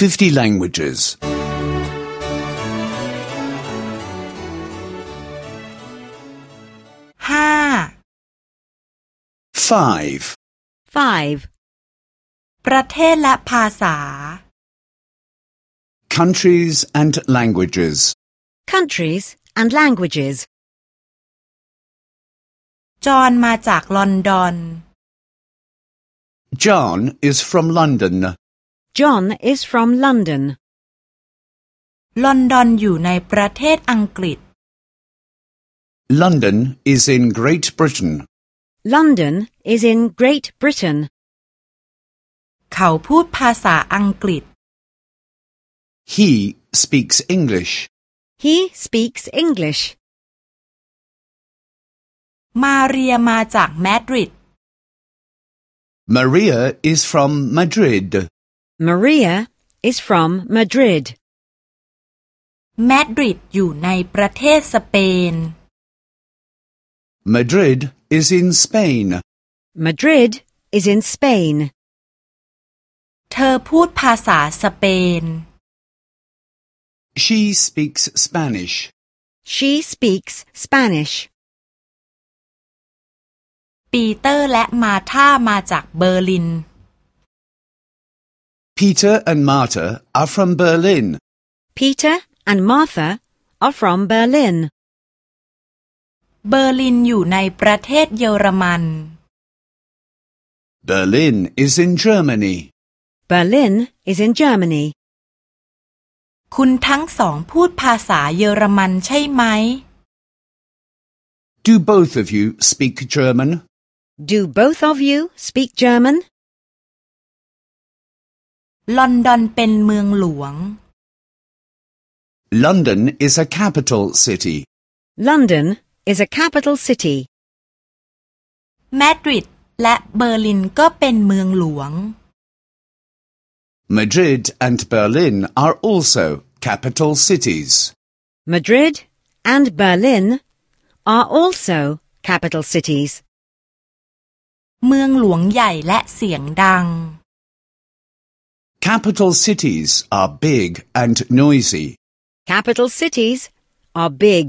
50 languages. ห้า 5. 5. ประเทศและภาษา Countries and languages. Countries and languages. จอห์นมาจากลอนดอน John is from London. John is from London. ลอนดอนอยู่ในประเทศอังกฤษ London is in Great Britain. London is in Great Britain. เขาพูดภาษาอังกฤษ He speaks English. He speaks English. มาเรียมาจากมาดริด Maria is from Madrid. Maria is from Madrid. มาดริดอยู่ในประเทศสเปน Madrid is in Spain. Madrid is in Spain. เธอพูดภาษาสเปน She speaks Spanish. She speaks Spanish. ปีเตอร์และมาธามาจากเบอร์ลิน Peter and Marta are from Berlin. Peter and Martha are from Berlin. เบอร์ลินอยู่ในประเทศเยอรมัน Berlin is in Germany. Berlin is in Germany. คุณทั้งสองพูดภาษาเยอรมันใช่ไหม Do both of you speak German? Do both of you speak German? ลอนดอนเป็นเมืองหลวง London is a capital city. London is a capital city. มาดริดและเบอร์ลินก็เป็นเมืองหลวง Madrid and Berlin are also capital cities. Madrid and Berlin are also capital cities. เมืองหลวงใหญ่และเสียงดัง Capital cities are big and noisy. Capital cities are big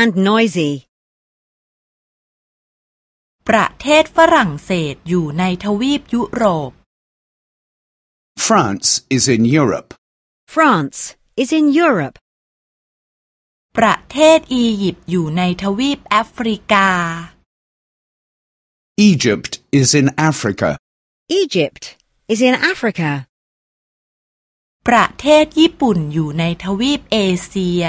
and noisy. ประเทศฝรั่งเศสอยู่ในทวีปยุโรป France is in Europe. France is in Europe. ประเทศอียิปต์อยู่ในทวีปแอฟริกา Egypt is in Africa. Egypt is in Africa. ประเทศญี่ปุ่นอยู่ในทวีปเอเชีย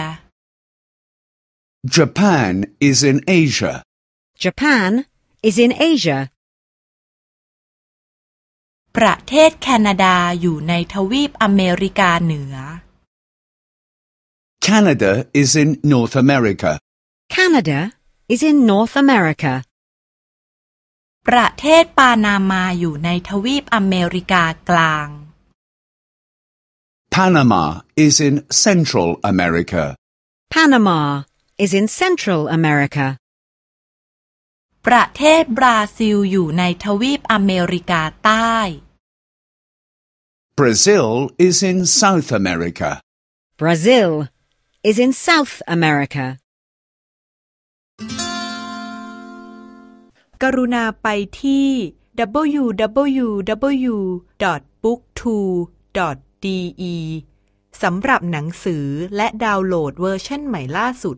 Japan is in Asia. Japan is in Asia. ประเทศแคนาดาอยู่ในทวีปอเมริกาเหนือ Canada is in North America. Canada is in North America. ประเทศปานามาอยู่ในทวีปอเมริกากลาง Panama is in Central America. Panama is in Central America. ประเทศบราซิลอยู่ในทวีปอเมริกาใต้ Brazil is in South America. Brazil is in South America. กรุณาไปที่ ดี.อีสำหรับหนังสือและดาวน์โหลดเวอร์ชันใหม่ล่าสุด